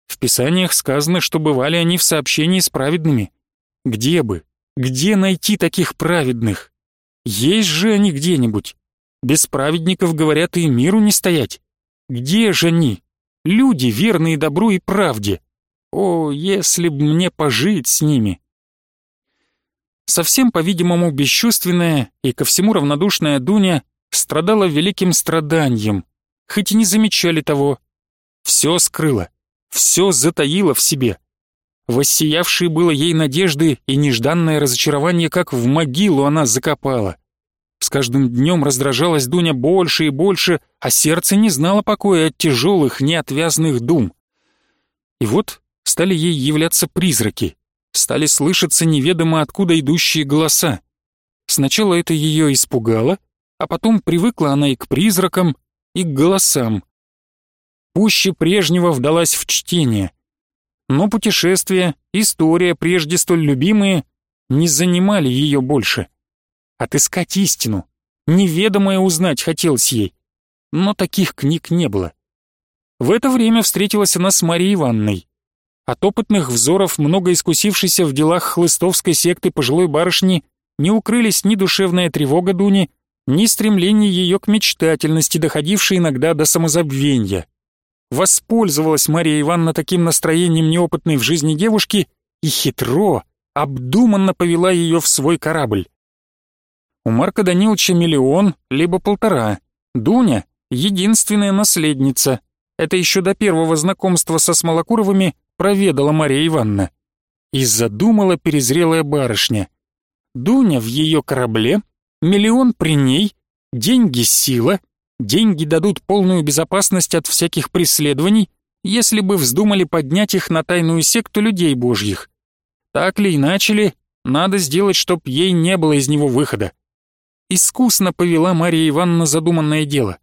В Писаниях сказано, что бывали они в сообщении с праведными. Где бы, где найти таких праведных? Есть же они где-нибудь. Без праведников, говорят, и миру не стоять. Где же они? Люди, верные добру и правде. О, если б мне пожить с ними! Совсем, по-видимому, бесчувственная и ко всему равнодушная Дуня страдала великим страданием, хоть и не замечали того. Все скрыла, все затаила в себе. Воссиявшие было ей надежды и нежданное разочарование, как в могилу она закопала. С каждым днем раздражалась Дуня больше и больше, а сердце не знало покоя от тяжелых, неотвязных дум. И вот стали ей являться призраки, стали слышаться неведомо откуда идущие голоса. Сначала это ее испугало, а потом привыкла она и к призракам, и к голосам. Пуще прежнего вдалась в чтение. Но путешествия, история, прежде столь любимые, не занимали ее больше. Отыскать истину, неведомое узнать хотелось ей, но таких книг не было. В это время встретилась она с Марией Ивановной. От опытных взоров, много искусившейся в делах хлыстовской секты пожилой барышни, не укрылись ни душевная тревога Дуни, ни стремление ее к мечтательности, доходившей иногда до самозабвения. Воспользовалась Мария Ивановна таким настроением неопытной в жизни девушки и хитро, обдуманно повела ее в свой корабль. У Марка Даниловича миллион, либо полтора. Дуня — единственная наследница. Это еще до первого знакомства со Смолокуровыми проведала Мария Ивановна. И задумала перезрелая барышня. Дуня в ее корабле, миллион при ней, деньги сила, деньги дадут полную безопасность от всяких преследований, если бы вздумали поднять их на тайную секту людей божьих. Так ли иначе ли, надо сделать, чтоб ей не было из него выхода. Искусно повела Мария Ивановна задуманное дело.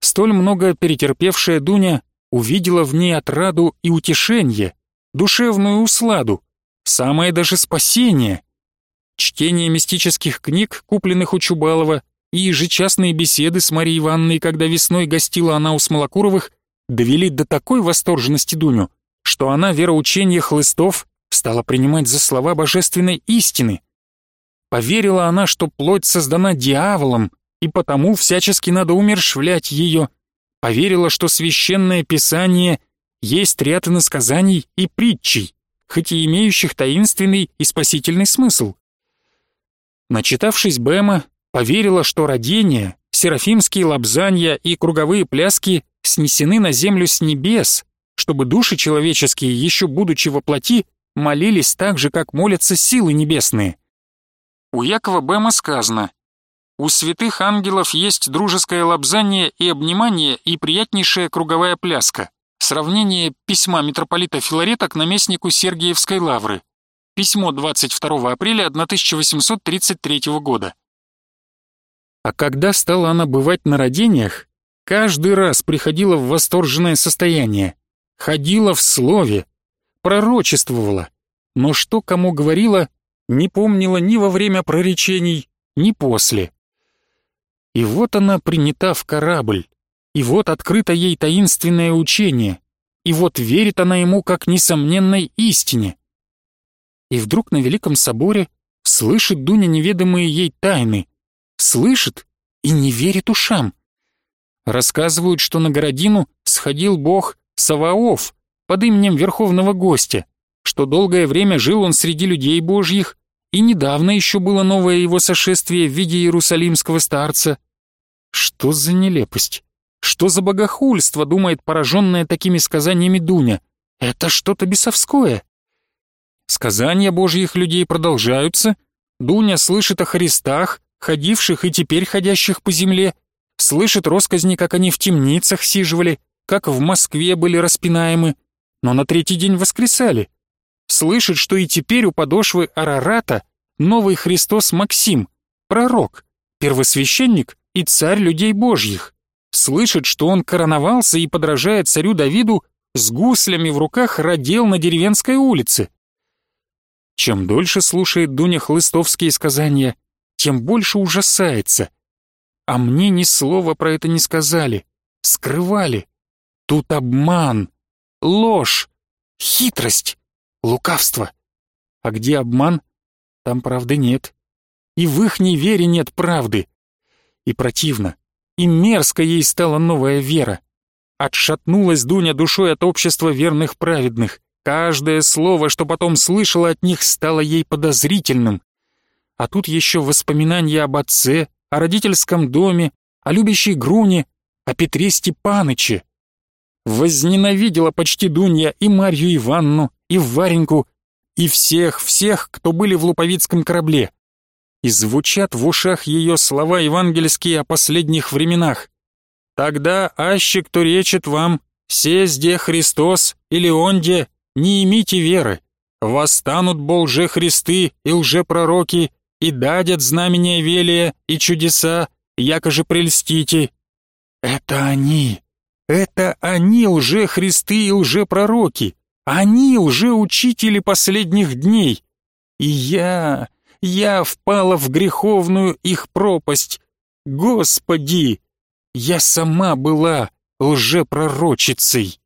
Столь много перетерпевшая Дуня увидела в ней отраду и утешение, душевную усладу, самое даже спасение. Чтение мистических книг, купленных у Чубалова, и ежечасные беседы с Марией Ивановной, когда весной гостила она у Смолокуровых, довели до такой восторженности Дуню, что она вероучение хлыстов стала принимать за слова божественной истины. Поверила она, что плоть создана дьяволом, и потому всячески надо умершвлять ее. Поверила, что священное писание есть ряд иносказаний и притчей, хоть и имеющих таинственный и спасительный смысл. Начитавшись Бэма, поверила, что родения, серафимские лапзанья и круговые пляски снесены на землю с небес, чтобы души человеческие, еще будучи во плоти, молились так же, как молятся силы небесные. У Якова Бэма сказано «У святых ангелов есть дружеское лапзание и обнимание и приятнейшая круговая пляска». Сравнение письма митрополита Филарета к наместнику Сергиевской лавры. Письмо 22 апреля 1833 года. А когда стала она бывать на родениях, каждый раз приходила в восторженное состояние, ходила в слове, пророчествовала, но что кому говорила, не помнила ни во время проречений, ни после. И вот она принята в корабль, и вот открыто ей таинственное учение, и вот верит она ему как несомненной истине. И вдруг на Великом Соборе слышит Дуня неведомые ей тайны, слышит и не верит ушам. Рассказывают, что на городину сходил бог Саваоф под именем Верховного Гостя, что долгое время жил он среди людей божьих, и недавно еще было новое его сошествие в виде иерусалимского старца. Что за нелепость? Что за богохульство, думает пораженная такими сказаниями Дуня? Это что-то бесовское. Сказания божьих людей продолжаются. Дуня слышит о Христах, ходивших и теперь ходящих по земле, слышит росказни, как они в темницах сиживали, как в Москве были распинаемы, но на третий день воскресали. Слышит, что и теперь у подошвы Арарата новый Христос Максим, пророк, первосвященник и царь людей божьих слышит, что он короновался и, подражая царю Давиду, с гуслями в руках родил на деревенской улице. Чем дольше слушает Дуня хлыстовские сказания, тем больше ужасается. А мне ни слова про это не сказали, скрывали. Тут обман, ложь, хитрость, лукавство. А где обман, там правды нет. И в их невере нет правды. И противно, и мерзко ей стала новая вера. Отшатнулась Дуня душой от общества верных праведных. Каждое слово, что потом слышала от них, стало ей подозрительным. А тут еще воспоминания об отце, о родительском доме, о любящей Груне, о Петре Степаныче. Возненавидела почти Дунья и Марью Иванну, и Вареньку, и всех-всех, кто были в Луповицком корабле и звучат в ушах ее слова евангельские о последних временах. «Тогда, аще кто речет вам, сезде Христос или онде, не имите веры, восстанут Боже Христы и лжепророки, и дадят знамения велия и чудеса, якоже прельстите». Это они, это они лже-христы и лже-пророки, они лже-учители последних дней. И я, я впала в греховную их пропасть. Господи, я сама была лжепророчицей.